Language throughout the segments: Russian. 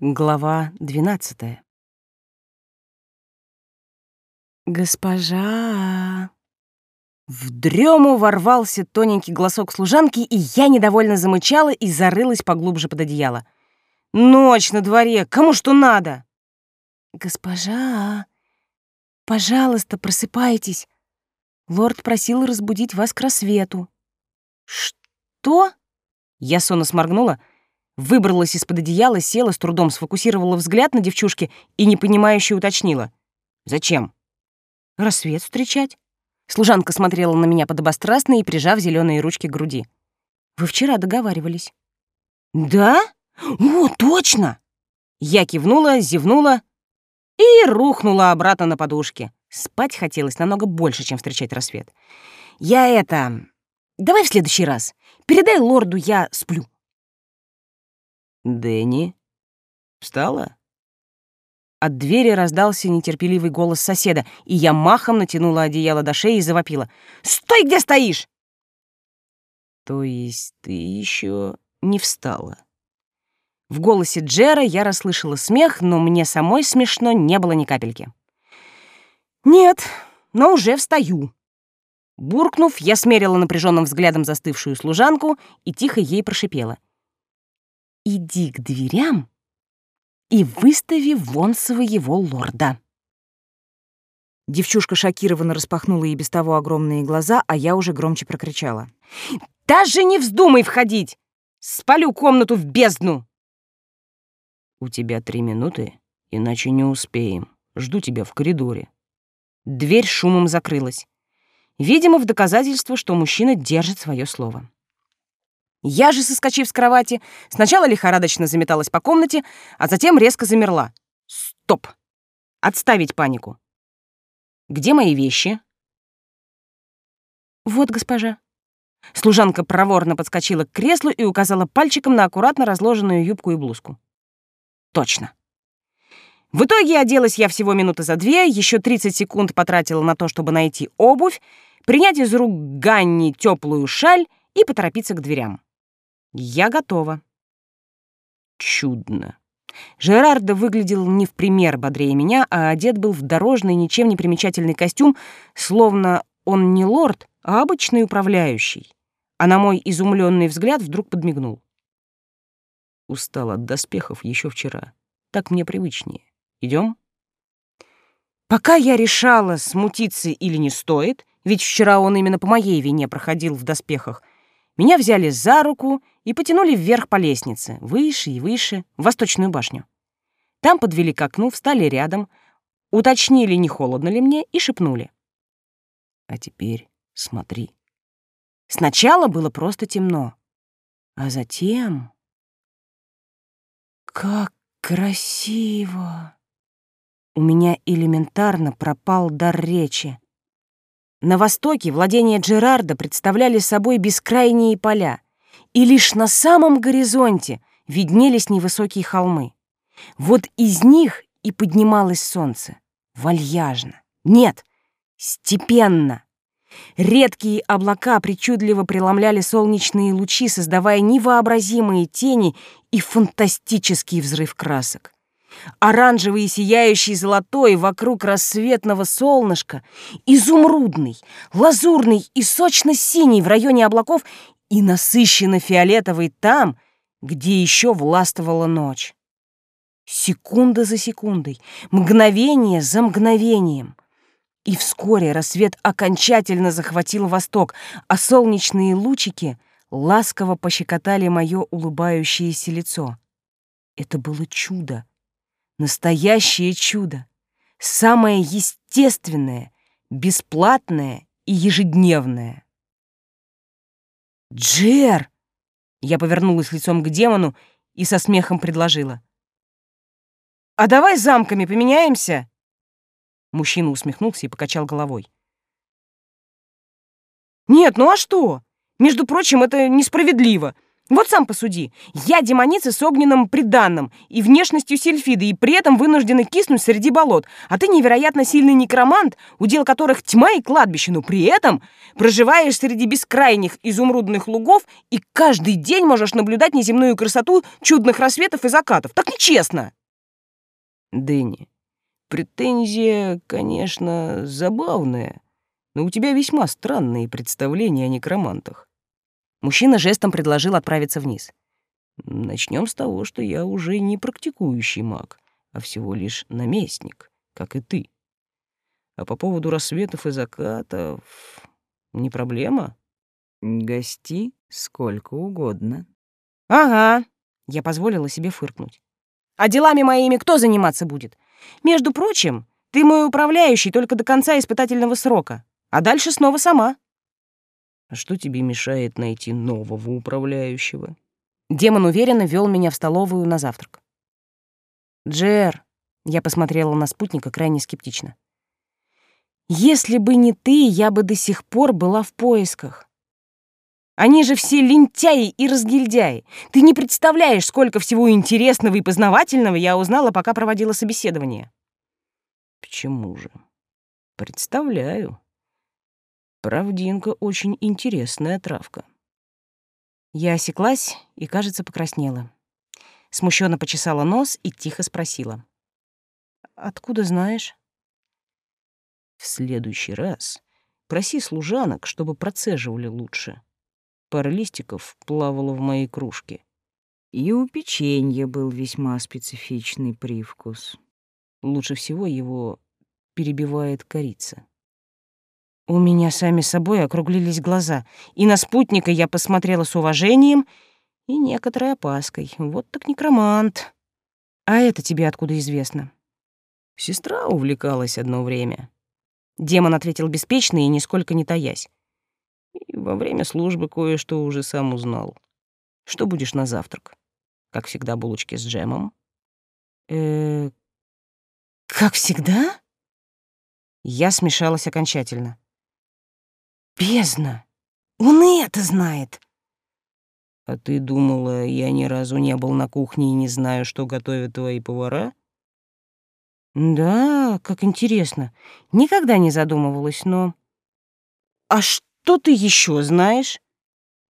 Глава двенадцатая. «Госпожа...» В дрему ворвался тоненький голосок служанки, и я недовольно замычала и зарылась поглубже под одеяло. «Ночь на дворе! Кому что надо?» «Госпожа, пожалуйста, просыпайтесь. Лорд просил разбудить вас к рассвету». «Что?» Я сонно сморгнула, выбралась из-под одеяла, села, с трудом сфокусировала взгляд на девчушке и непонимающе уточнила. «Зачем?» «Рассвет встречать». Служанка смотрела на меня подобострастно и прижав зеленые ручки к груди. «Вы вчера договаривались». «Да? О, точно!» Я кивнула, зевнула и рухнула обратно на подушке. Спать хотелось намного больше, чем встречать рассвет. «Я это... Давай в следующий раз. Передай лорду, я сплю». «Дэнни, встала?» От двери раздался нетерпеливый голос соседа, и я махом натянула одеяло до шеи и завопила. «Стой, где стоишь!» «То есть ты еще не встала?» В голосе Джера я расслышала смех, но мне самой смешно не было ни капельки. «Нет, но уже встаю». Буркнув, я смерила напряженным взглядом застывшую служанку и тихо ей прошипела. «Иди к дверям и выстави вон своего лорда». Девчушка шокированно распахнула и без того огромные глаза, а я уже громче прокричала. «Даже не вздумай входить! Спалю комнату в бездну!» «У тебя три минуты, иначе не успеем. Жду тебя в коридоре». Дверь шумом закрылась. Видимо, в доказательство, что мужчина держит свое слово. Я же, соскочив с кровати, сначала лихорадочно заметалась по комнате, а затем резко замерла. Стоп! Отставить панику. Где мои вещи? Вот, госпожа. Служанка проворно подскочила к креслу и указала пальчиком на аккуратно разложенную юбку и блузку. Точно. В итоге оделась я всего минуты за две, еще 30 секунд потратила на то, чтобы найти обувь, принять из рук Ганни теплую шаль и поторопиться к дверям. Я готова. Чудно. Жерардо выглядел не в пример бодрее меня, а одет был в дорожный, ничем не примечательный костюм, словно он не лорд, а обычный управляющий. А на мой изумленный взгляд вдруг подмигнул. Устал от доспехов еще вчера. Так мне привычнее. Идем? Пока я решала, смутиться или не стоит, ведь вчера он именно по моей вине проходил в доспехах, меня взяли за руку и потянули вверх по лестнице, выше и выше, в Восточную башню. Там подвели к окну, встали рядом, уточнили, не холодно ли мне, и шепнули. А теперь смотри. Сначала было просто темно, а затем... Как красиво! У меня элементарно пропал дар речи. На востоке владения Джерарда представляли собой бескрайние поля, и лишь на самом горизонте виднелись невысокие холмы. Вот из них и поднималось солнце. Вальяжно. Нет, степенно. Редкие облака причудливо преломляли солнечные лучи, создавая невообразимые тени и фантастический взрыв красок. Оранжевый и сияющий золотой вокруг рассветного солнышка, изумрудный, лазурный и сочно-синий в районе облаков и насыщенно фиолетовый там, где еще властвовала ночь. Секунда за секундой, мгновение за мгновением. И вскоре рассвет окончательно захватил восток, а солнечные лучики ласково пощекотали мое улыбающееся лицо. Это было чудо, настоящее чудо, самое естественное, бесплатное и ежедневное. «Джер!» Я повернулась лицом к демону и со смехом предложила. «А давай замками поменяемся?» Мужчина усмехнулся и покачал головой. «Нет, ну а что? Между прочим, это несправедливо. Вот сам посуди. Я демоница с огненным приданным и внешностью сельфиды, и при этом вынуждена киснуть среди болот. А ты невероятно сильный некромант, удел которых тьма и кладбище, но при этом проживаешь среди бескрайних изумрудных лугов и каждый день можешь наблюдать неземную красоту чудных рассветов и закатов. Так нечестно. Дэнни, претензия, конечно, забавная, но у тебя весьма странные представления о некромантах. Мужчина жестом предложил отправиться вниз. Начнем с того, что я уже не практикующий маг, а всего лишь наместник, как и ты. А по поводу рассветов и закатов не проблема. Гости сколько угодно. Ага, я позволила себе фыркнуть. А делами моими кто заниматься будет? Между прочим, ты мой управляющий только до конца испытательного срока, а дальше снова сама. А что тебе мешает найти нового управляющего? Демон уверенно вел меня в столовую на завтрак. Джер, я посмотрела на спутника крайне скептично. Если бы не ты, я бы до сих пор была в поисках. Они же все лентяи и разгильдяи. Ты не представляешь, сколько всего интересного и познавательного я узнала, пока проводила собеседование. Почему же? Представляю. Правдинка очень интересная травка. Я осеклась и, кажется, покраснела. Смущенно почесала нос и тихо спросила. «Откуда знаешь?» «В следующий раз проси служанок, чтобы процеживали лучше. Пара листиков плавала в моей кружке. И у печенья был весьма специфичный привкус. Лучше всего его перебивает корица. У меня сами собой округлились глаза, и на спутника я посмотрела с уважением и некоторой опаской. Вот так некромант. А это тебе откуда известно? Сестра увлекалась одно время. Демон ответил беспечно и нисколько не таясь. И во время службы кое-что уже сам узнал. Что будешь на завтрак? Как всегда, булочки с джемом? Э, как всегда? Я смешалась окончательно. Бездна! Он и это знает. А ты думала, я ни разу не был на кухне и не знаю, что готовят твои повара? Да, как интересно. Никогда не задумывалась, но... А что ты еще знаешь?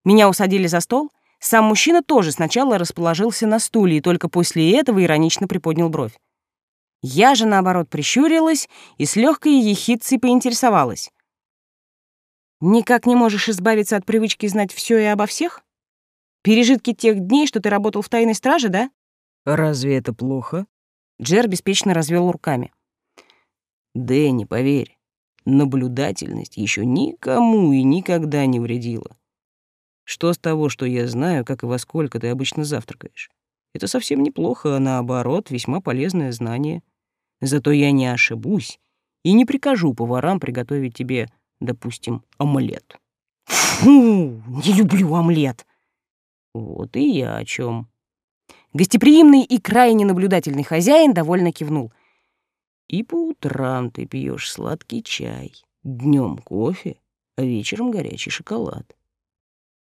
Меня усадили за стол. Сам мужчина тоже сначала расположился на стуле и только после этого иронично приподнял бровь. Я же, наоборот, прищурилась и с легкой ехидцей поинтересовалась. Никак не можешь избавиться от привычки знать все и обо всех? Пережитки тех дней, что ты работал в тайной страже, да? Разве это плохо? Джер беспечно развел руками. Дэнни, поверь, наблюдательность еще никому и никогда не вредила. Что с того, что я знаю, как и во сколько ты обычно завтракаешь? Это совсем неплохо, а наоборот, весьма полезное знание. Зато я не ошибусь и не прикажу поварам приготовить тебе допустим, омлет. Фу, не люблю омлет. Вот и я о чем. Гостеприимный и крайне наблюдательный хозяин довольно кивнул. И по утрам ты пьешь сладкий чай, днем кофе, а вечером горячий шоколад.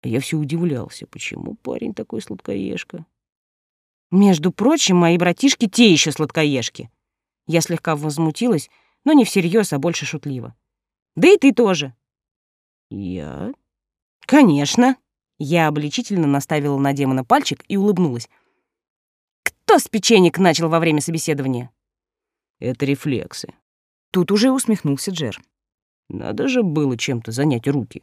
А я все удивлялся, почему парень такой сладкоежка. Между прочим, мои братишки те еще сладкоежки. Я слегка возмутилась, но не всерьез, а больше шутливо. Да и ты тоже. Я? Конечно. Я обличительно наставила на демона пальчик и улыбнулась. Кто с печенек начал во время собеседования? Это рефлексы. Тут уже усмехнулся Джер. Надо же было чем-то занять руки.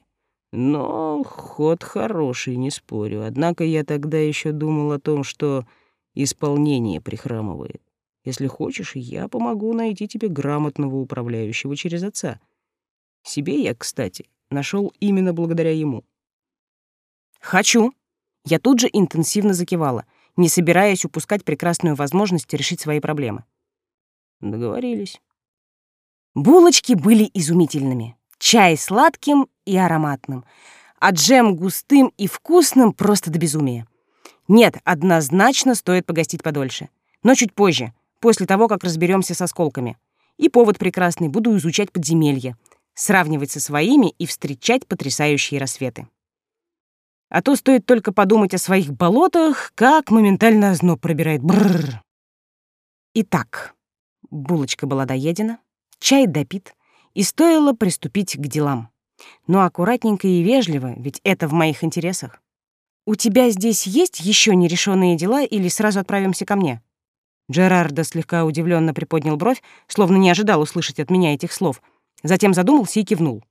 Но ход хороший, не спорю. Однако я тогда еще думал о том, что исполнение прихрамывает. Если хочешь, я помогу найти тебе грамотного управляющего через отца — себе я, кстати, нашел именно благодаря ему. «Хочу!» Я тут же интенсивно закивала, не собираясь упускать прекрасную возможность решить свои проблемы. Договорились. Булочки были изумительными. Чай сладким и ароматным, а джем густым и вкусным просто до безумия. Нет, однозначно стоит погостить подольше. Но чуть позже, после того, как разберемся с осколками. И повод прекрасный, буду изучать подземелье, сравнивать со своими и встречать потрясающие рассветы. А то стоит только подумать о своих болотах, как моментально озноб пробирает. Бррр. Итак, булочка была доедена, чай допит, и стоило приступить к делам. Но аккуратненько и вежливо, ведь это в моих интересах. «У тебя здесь есть еще нерешенные дела или сразу отправимся ко мне?» Джерардо слегка удивленно приподнял бровь, словно не ожидал услышать от меня этих слов. Затем задумался и кивнул.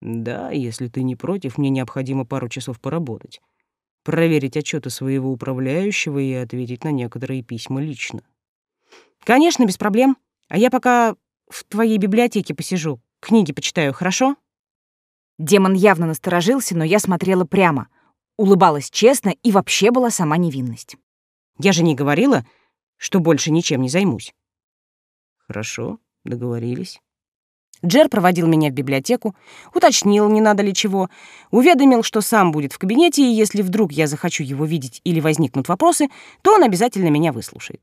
«Да, если ты не против, мне необходимо пару часов поработать. Проверить отчеты своего управляющего и ответить на некоторые письма лично». «Конечно, без проблем. А я пока в твоей библиотеке посижу, книги почитаю, хорошо?» Демон явно насторожился, но я смотрела прямо — улыбалась честно и вообще была сама невинность. Я же не говорила, что больше ничем не займусь. Хорошо, договорились. Джер проводил меня в библиотеку, уточнил, не надо ли чего, уведомил, что сам будет в кабинете, и если вдруг я захочу его видеть или возникнут вопросы, то он обязательно меня выслушает.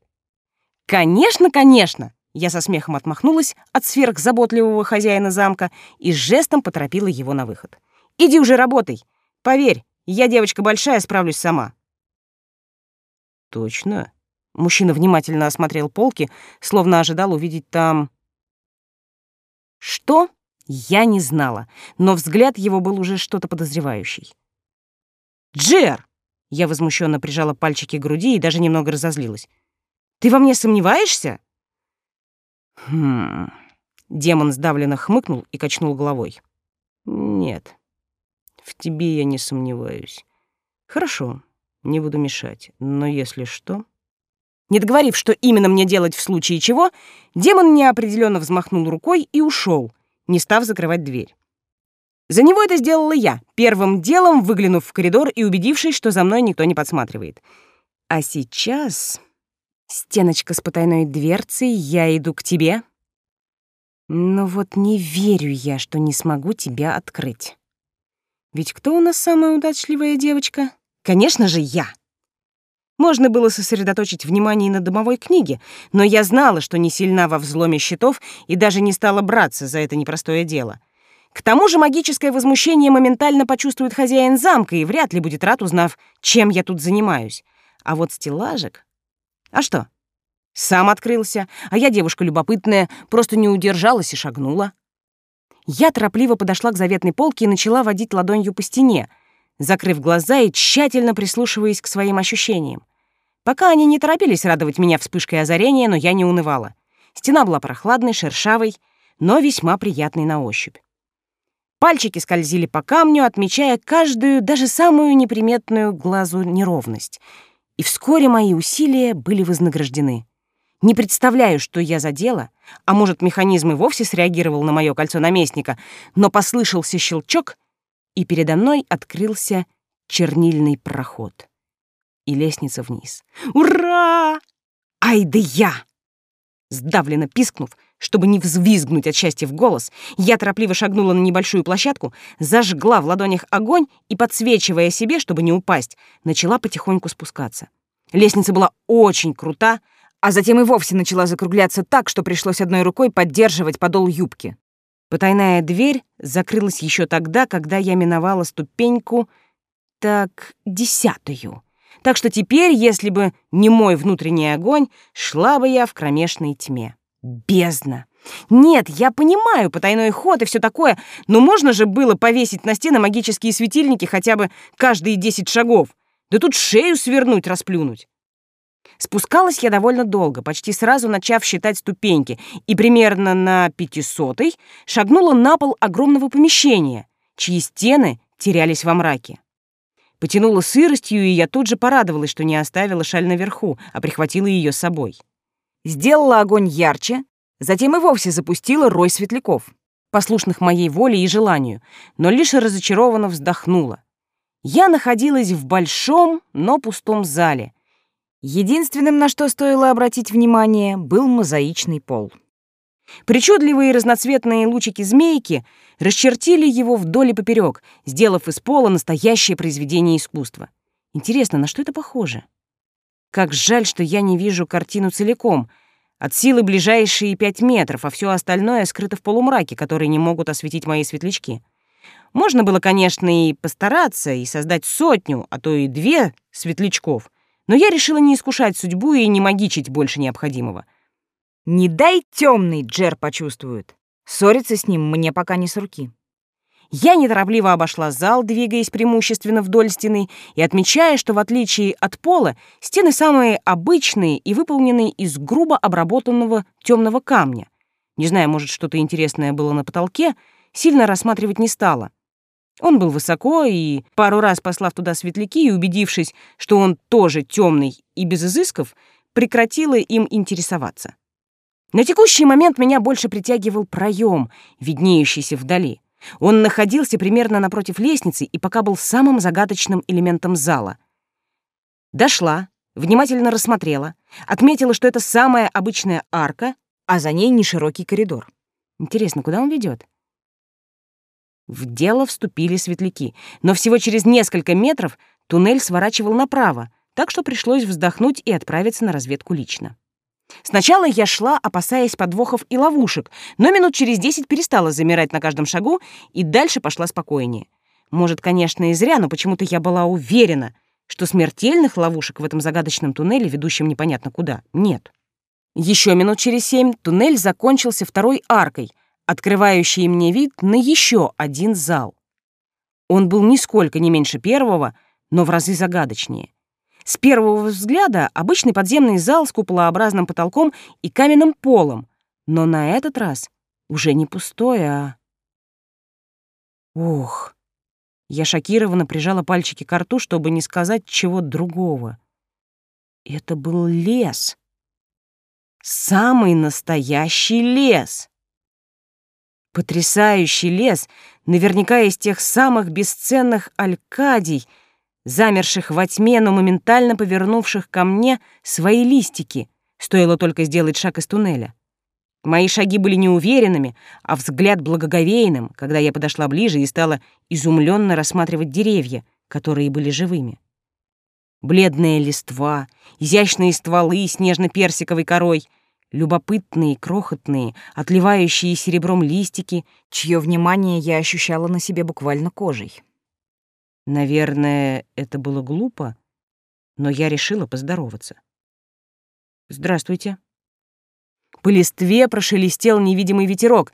«Конечно, конечно!» Я со смехом отмахнулась от сверхзаботливого хозяина замка и жестом поторопила его на выход. «Иди уже работай. Поверь, я девочка большая, справлюсь сама». «Точно?» Мужчина внимательно осмотрел полки, словно ожидал увидеть там... Что? Я не знала, но взгляд его был уже что-то подозревающий. «Джер!» Я возмущенно прижала пальчики к груди и даже немного разозлилась. «Ты во мне сомневаешься?» «Хм...» Демон сдавленно хмыкнул и качнул головой. «Нет, в тебе я не сомневаюсь. Хорошо, не буду мешать, но если что... Не договорив, что именно мне делать в случае чего, демон неопределенно взмахнул рукой и ушел, не став закрывать дверь. За него это сделала я, первым делом выглянув в коридор и убедившись, что за мной никто не подсматривает. А сейчас... Стеночка с потайной дверцей, я иду к тебе. Но вот не верю я, что не смогу тебя открыть. Ведь кто у нас самая удачливая девочка? Конечно же, я. Можно было сосредоточить внимание на домовой книге, но я знала, что не сильна во взломе щитов и даже не стала браться за это непростое дело. К тому же магическое возмущение моментально почувствует хозяин замка и вряд ли будет рад, узнав, чем я тут занимаюсь. А вот стеллажик... А что? Сам открылся, а я девушка любопытная, просто не удержалась и шагнула. Я торопливо подошла к заветной полке и начала водить ладонью по стене, закрыв глаза и тщательно прислушиваясь к своим ощущениям. Пока они не торопились радовать меня вспышкой озарения, но я не унывала. Стена была прохладной, шершавой, но весьма приятной на ощупь. Пальчики скользили по камню, отмечая каждую, даже самую неприметную глазу неровность. И вскоре мои усилия были вознаграждены. Не представляю, что я задела, а может, механизм и вовсе среагировал на мое кольцо наместника, но послышался щелчок, и передо мной открылся чернильный проход. И лестница вниз. «Ура! Ай да я!» Сдавленно пискнув, чтобы не взвизгнуть от счастья в голос, я торопливо шагнула на небольшую площадку, зажгла в ладонях огонь и, подсвечивая себе, чтобы не упасть, начала потихоньку спускаться. Лестница была очень крута, а затем и вовсе начала закругляться так, что пришлось одной рукой поддерживать подол юбки. Потайная дверь закрылась еще тогда, когда я миновала ступеньку, так, десятую. Так что теперь, если бы не мой внутренний огонь, шла бы я в кромешной тьме. Бездна. Нет, я понимаю потайной ход и все такое, но можно же было повесить на стены магические светильники хотя бы каждые десять шагов. Да тут шею свернуть, расплюнуть. Спускалась я довольно долго, почти сразу начав считать ступеньки, и примерно на пятисотой шагнула на пол огромного помещения, чьи стены терялись во мраке. Потянула сыростью, и я тут же порадовалась, что не оставила шаль наверху, а прихватила ее с собой. Сделала огонь ярче, затем и вовсе запустила рой светляков, послушных моей воле и желанию, но лишь разочарованно вздохнула. Я находилась в большом, но пустом зале, Единственным, на что стоило обратить внимание, был мозаичный пол. Причудливые разноцветные лучики-змейки расчертили его вдоль и поперек, сделав из пола настоящее произведение искусства. Интересно, на что это похоже? Как жаль, что я не вижу картину целиком. От силы ближайшие пять метров, а все остальное скрыто в полумраке, который не могут осветить мои светлячки. Можно было, конечно, и постараться, и создать сотню, а то и две светлячков, но я решила не искушать судьбу и не магичить больше необходимого. Не дай темный Джер почувствует. Ссориться с ним мне пока не с руки. Я неторопливо обошла зал, двигаясь преимущественно вдоль стены и отмечая, что в отличие от пола, стены самые обычные и выполненные из грубо обработанного темного камня. Не знаю, может, что-то интересное было на потолке, сильно рассматривать не стала. Он был высоко, и пару раз послав туда светляки и убедившись, что он тоже темный и без изысков, прекратила им интересоваться. На текущий момент меня больше притягивал проем, виднеющийся вдали — он находился примерно напротив лестницы и пока был самым загадочным элементом зала. Дошла, внимательно рассмотрела, отметила, что это самая обычная арка, а за ней неширокий коридор. Интересно, куда он ведет? В дело вступили светляки, но всего через несколько метров туннель сворачивал направо, так что пришлось вздохнуть и отправиться на разведку лично. Сначала я шла, опасаясь подвохов и ловушек, но минут через десять перестала замирать на каждом шагу и дальше пошла спокойнее. Может, конечно, и зря, но почему-то я была уверена, что смертельных ловушек в этом загадочном туннеле, ведущем непонятно куда, нет. Еще минут через семь туннель закончился второй аркой, открывающей мне вид на еще один зал. Он был нисколько не меньше первого, но в разы загадочнее. С первого взгляда обычный подземный зал с куполообразным потолком и каменным полом, но на этот раз уже не пустой, а... Ух! Я шокированно прижала пальчики к рту, чтобы не сказать чего другого. Это был лес. Самый настоящий лес. Потрясающий лес, наверняка из тех самых бесценных алькадий — замерших во тьме, но моментально повернувших ко мне свои листики, стоило только сделать шаг из туннеля. Мои шаги были неуверенными, а взгляд благоговейным, когда я подошла ближе и стала изумленно рассматривать деревья, которые были живыми. Бледная листва, изящные стволы с нежно-персиковой корой, любопытные, крохотные, отливающие серебром листики, чье внимание я ощущала на себе буквально кожей. Наверное, это было глупо, но я решила поздороваться. «Здравствуйте». По листве прошелестел невидимый ветерок,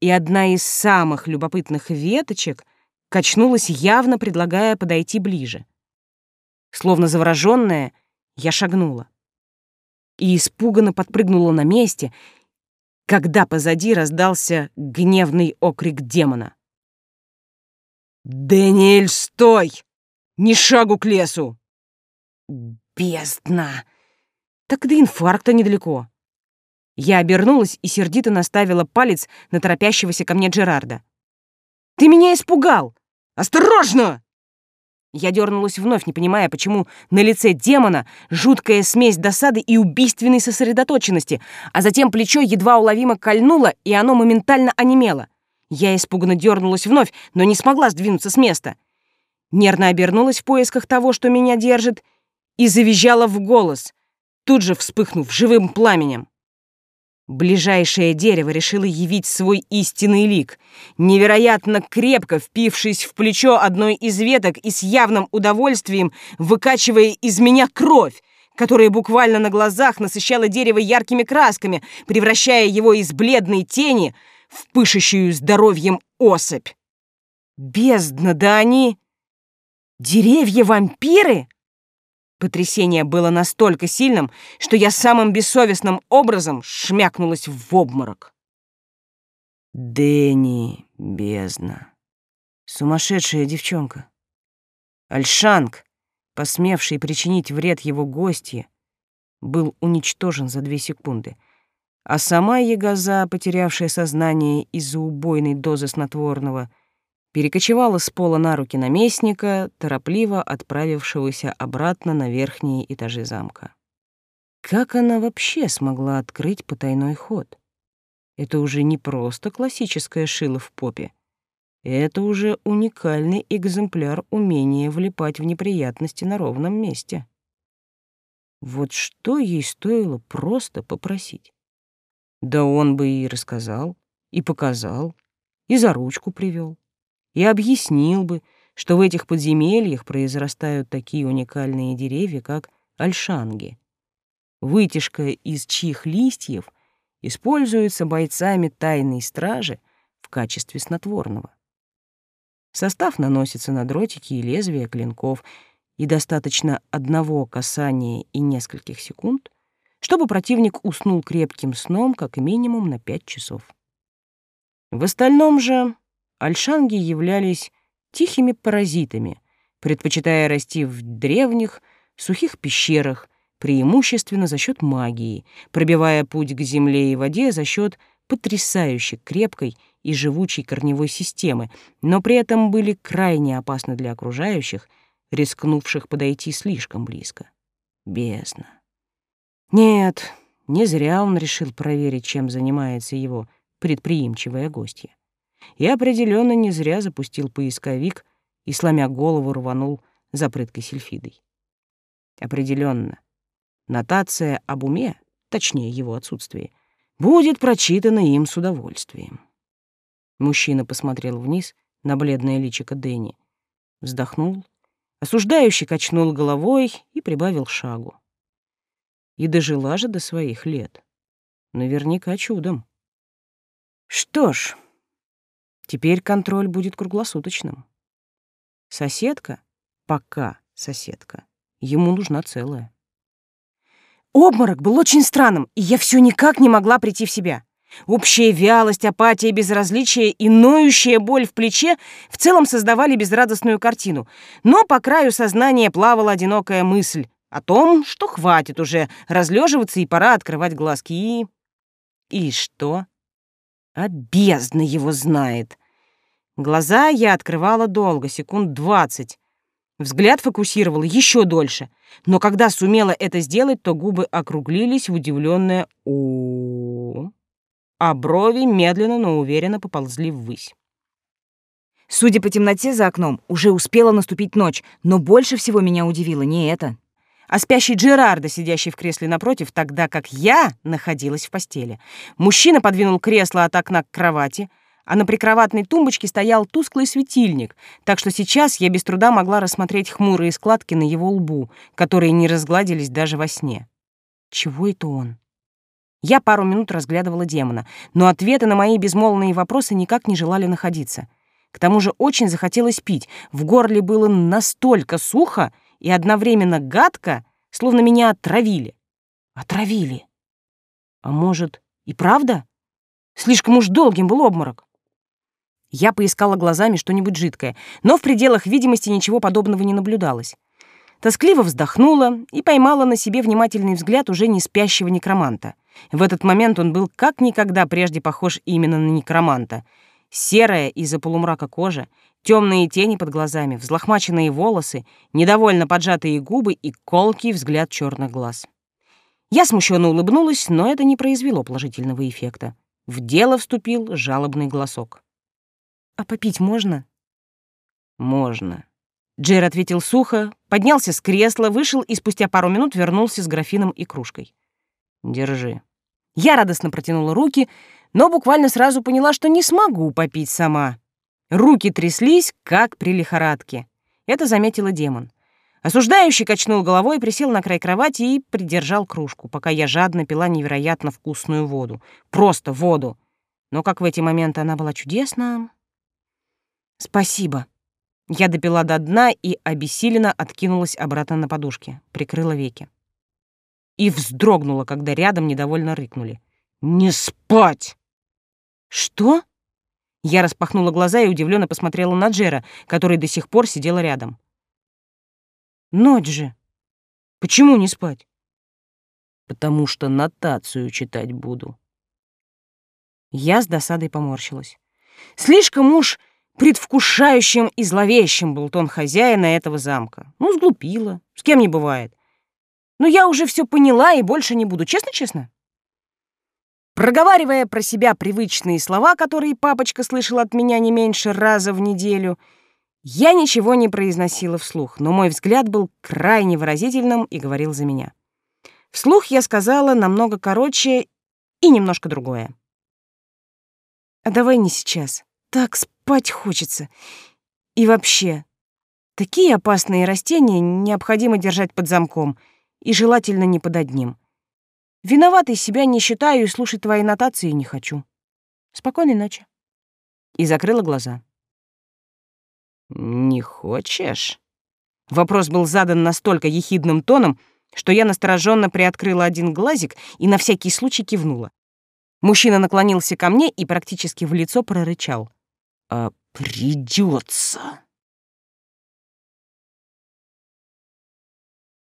и одна из самых любопытных веточек качнулась, явно предлагая подойти ближе. Словно заворожённая, я шагнула. И испуганно подпрыгнула на месте, когда позади раздался гневный окрик демона. «Дэниэль, стой! Ни шагу к лесу!» «Бездна! Так до инфаркта недалеко!» Я обернулась и сердито наставила палец на торопящегося ко мне Джерарда. «Ты меня испугал! Осторожно!» Я дернулась вновь, не понимая, почему на лице демона жуткая смесь досады и убийственной сосредоточенности, а затем плечо едва уловимо кольнуло, и оно моментально онемело. Я испуганно дернулась вновь, но не смогла сдвинуться с места. Нервно обернулась в поисках того, что меня держит, и завизжала в голос, тут же вспыхнув живым пламенем. Ближайшее дерево решило явить свой истинный лик, невероятно крепко впившись в плечо одной из веток и с явным удовольствием выкачивая из меня кровь, которая буквально на глазах насыщала дерево яркими красками, превращая его из бледной тени в пышущую здоровьем особь. Бездна, да они... Деревья-вампиры? Потрясение было настолько сильным, что я самым бессовестным образом шмякнулась в обморок. Дэнни, бездна. Сумасшедшая девчонка. Альшанг, посмевший причинить вред его гостье, был уничтожен за две секунды — а сама Ягоза, потерявшая сознание из-за убойной дозы снотворного, перекочевала с пола на руки наместника, торопливо отправившегося обратно на верхние этажи замка. Как она вообще смогла открыть потайной ход? Это уже не просто классическое шило в попе. Это уже уникальный экземпляр умения влипать в неприятности на ровном месте. Вот что ей стоило просто попросить. Да он бы и рассказал, и показал, и за ручку привел. И объяснил бы, что в этих подземельях произрастают такие уникальные деревья, как альшанги, вытяжка из чьих листьев используется бойцами тайной стражи в качестве снотворного. Состав наносится на дротики и лезвия клинков, и достаточно одного касания и нескольких секунд, чтобы противник уснул крепким сном как минимум на пять часов. В остальном же альшанги являлись тихими паразитами, предпочитая расти в древних, сухих пещерах, преимущественно за счет магии, пробивая путь к земле и воде за счет потрясающе крепкой и живучей корневой системы, но при этом были крайне опасны для окружающих, рискнувших подойти слишком близко. Бездна. Нет, не зря он решил проверить, чем занимается его предприимчивая гостья. И определенно не зря запустил поисковик и, сломя голову, рванул за прыткой сельфидой. Определенно, нотация об уме, точнее его отсутствии, будет прочитана им с удовольствием. Мужчина посмотрел вниз на бледное личико Дэнни, вздохнул, осуждающе качнул головой и прибавил шагу. И дожила же до своих лет. Наверняка чудом. Что ж, теперь контроль будет круглосуточным. Соседка, пока соседка, ему нужна целая. Обморок был очень странным, и я все никак не могла прийти в себя. Общая вялость, апатия, безразличие и ноющая боль в плече в целом создавали безрадостную картину. Но по краю сознания плавала одинокая мысль о том, что хватит уже разлеживаться и пора открывать глазки. И... И что? А бездна его знает. Глаза я открывала долго, секунд двадцать. Взгляд фокусировал еще дольше. Но когда сумела это сделать, то губы округлились в удивленное «о», а брови медленно, но уверенно поползли ввысь. Судя по темноте за окном, уже успела наступить ночь, но больше всего меня удивило не это а спящий Джерардо, сидящий в кресле напротив, тогда как я находилась в постели. Мужчина подвинул кресло от окна к кровати, а на прикроватной тумбочке стоял тусклый светильник, так что сейчас я без труда могла рассмотреть хмурые складки на его лбу, которые не разгладились даже во сне. Чего это он? Я пару минут разглядывала демона, но ответы на мои безмолвные вопросы никак не желали находиться. К тому же очень захотелось пить, в горле было настолько сухо, и одновременно гадко, словно меня отравили. Отравили. А может, и правда? Слишком уж долгим был обморок. Я поискала глазами что-нибудь жидкое, но в пределах видимости ничего подобного не наблюдалось. Тоскливо вздохнула и поймала на себе внимательный взгляд уже не спящего некроманта. В этот момент он был как никогда прежде похож именно на некроманта. Серая из-за полумрака кожа, Темные тени под глазами, взлохмаченные волосы, недовольно поджатые губы и колкий взгляд черных глаз. Я смущенно улыбнулась, но это не произвело положительного эффекта. В дело вступил жалобный голосок. «А попить можно?» «Можно». Джер ответил сухо, поднялся с кресла, вышел и спустя пару минут вернулся с графином и кружкой. «Держи». Я радостно протянула руки, но буквально сразу поняла, что не смогу попить сама. Руки тряслись, как при лихорадке. Это заметила демон. Осуждающий качнул головой, присел на край кровати и придержал кружку, пока я жадно пила невероятно вкусную воду. Просто воду. Но как в эти моменты она была чудесна. Спасибо. Я допила до дна и обессиленно откинулась обратно на подушке, прикрыла веки. И вздрогнула, когда рядом недовольно рыкнули. «Не спать!» «Что?» Я распахнула глаза и удивленно посмотрела на Джера, который до сих пор сидел рядом. «Ночь же! Почему не спать?» «Потому что нотацию читать буду». Я с досадой поморщилась. Слишком уж предвкушающим и зловещим был тон хозяина этого замка. Ну, сглупила, с кем не бывает. Но я уже все поняла и больше не буду, честно-честно. Проговаривая про себя привычные слова, которые папочка слышал от меня не меньше раза в неделю, я ничего не произносила вслух, но мой взгляд был крайне выразительным и говорил за меня. Вслух я сказала намного короче и немножко другое. «А давай не сейчас. Так спать хочется. И вообще, такие опасные растения необходимо держать под замком, и желательно не под одним. Виноватой себя не считаю и слушать твои нотации не хочу. Спокойной ночи. И закрыла глаза. «Не хочешь?» Вопрос был задан настолько ехидным тоном, что я настороженно приоткрыла один глазик и на всякий случай кивнула. Мужчина наклонился ко мне и практически в лицо прорычал. «А придется!»